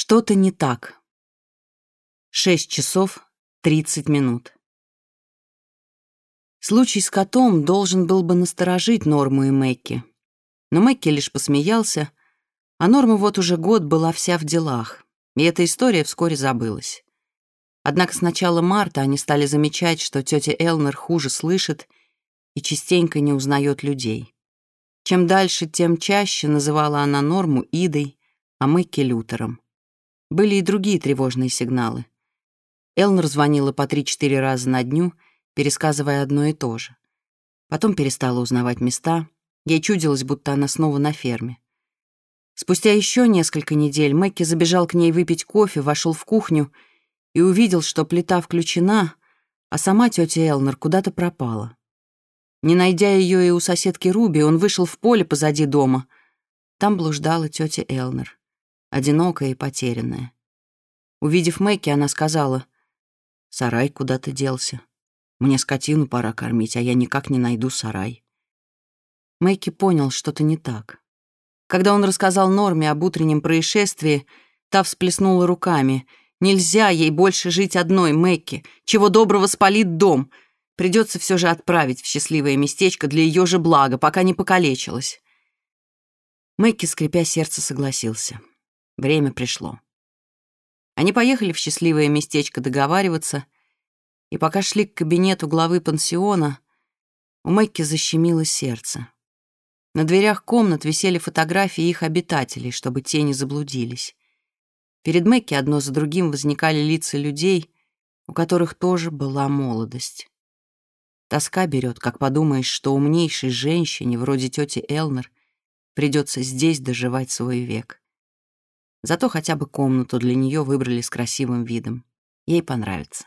Что-то не так. 6 часов 30 минут. Случай с котом должен был бы насторожить Норму и Мэкки. Но Мэкки лишь посмеялся, а Норма вот уже год была вся в делах, и эта история вскоре забылась. Однако с начала марта они стали замечать, что тетя Элнер хуже слышит и частенько не узнает людей. Чем дальше, тем чаще называла она Норму Идой, а Мэкки Лютером. Были и другие тревожные сигналы. Элнер звонила по три-четыре раза на дню, пересказывая одно и то же. Потом перестала узнавать места. Ей чудилось, будто она снова на ферме. Спустя еще несколько недель Мэкки забежал к ней выпить кофе, вошел в кухню и увидел, что плита включена, а сама тетя Элнер куда-то пропала. Не найдя ее и у соседки Руби, он вышел в поле позади дома. Там блуждала тетя Элнер одинокая и потерянная. Увидев Мэки, она сказала, «Сарай куда-то делся. Мне скотину пора кормить, а я никак не найду сарай». Мэки понял, что-то не так. Когда он рассказал Норме об утреннем происшествии, та всплеснула руками. «Нельзя ей больше жить одной, Мэки, Чего доброго спалит дом. Придется все же отправить в счастливое местечко для ее же блага, пока не покалечилась». Мэкки, скрипя сердце, согласился. Время пришло. Они поехали в счастливое местечко договариваться, и пока шли к кабинету главы пансиона, у Мэкки защемило сердце. На дверях комнат висели фотографии их обитателей, чтобы те не заблудились. Перед Мэкки одно за другим возникали лица людей, у которых тоже была молодость. Тоска берет, как подумаешь, что умнейшей женщине, вроде тети Элнер, придется здесь доживать свой век. Зато хотя бы комнату для нее выбрали с красивым видом. Ей понравится.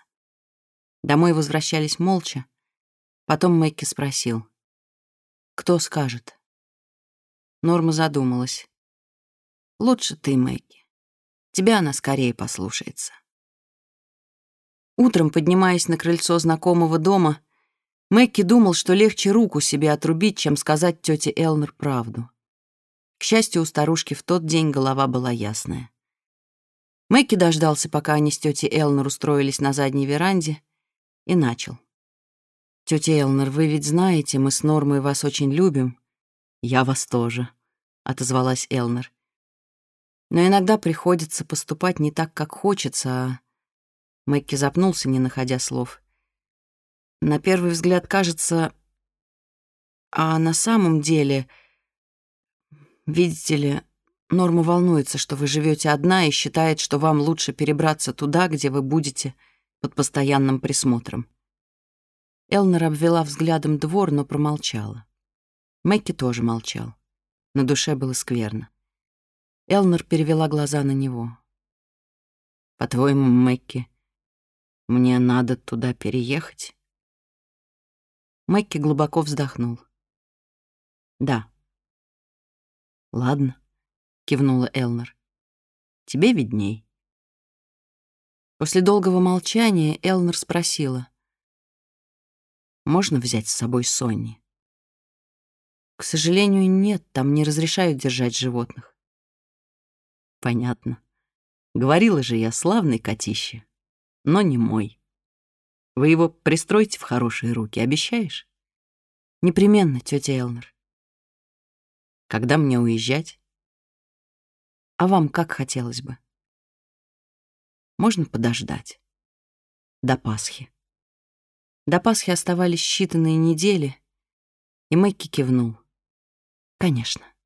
Домой возвращались молча. Потом Мэкки спросил. «Кто скажет?» Норма задумалась. «Лучше ты, Мэкки. Тебя она скорее послушается». Утром, поднимаясь на крыльцо знакомого дома, Мэкки думал, что легче руку себе отрубить, чем сказать тете Элнер правду. К счастью, у старушки в тот день голова была ясная. Мэкки дождался, пока они с тетей Элнер устроились на задней веранде, и начал. «Тетя Элнер, вы ведь знаете, мы с Нормой вас очень любим». «Я вас тоже», — отозвалась Элнер. «Но иногда приходится поступать не так, как хочется, а...» Мэкки запнулся, не находя слов. «На первый взгляд кажется... А на самом деле...» Видите ли, Норма волнуется, что вы живете одна и считает, что вам лучше перебраться туда, где вы будете под постоянным присмотром. Элнер обвела взглядом двор, но промолчала. Мэкки тоже молчал. На душе было скверно. Элнер перевела глаза на него. «По-твоему, Мэкки, мне надо туда переехать?» Мэкки глубоко вздохнул. «Да». «Ладно», — кивнула Элнер. «Тебе видней». После долгого молчания Элнер спросила. «Можно взять с собой Сонни?» «К сожалению, нет, там не разрешают держать животных». «Понятно. Говорила же я, славный котище, но не мой. Вы его пристроите в хорошие руки, обещаешь?» «Непременно, тетя Элнер». Когда мне уезжать? А вам как хотелось бы? Можно подождать. До Пасхи. До Пасхи оставались считанные недели, и Мэкки кивнул. Конечно.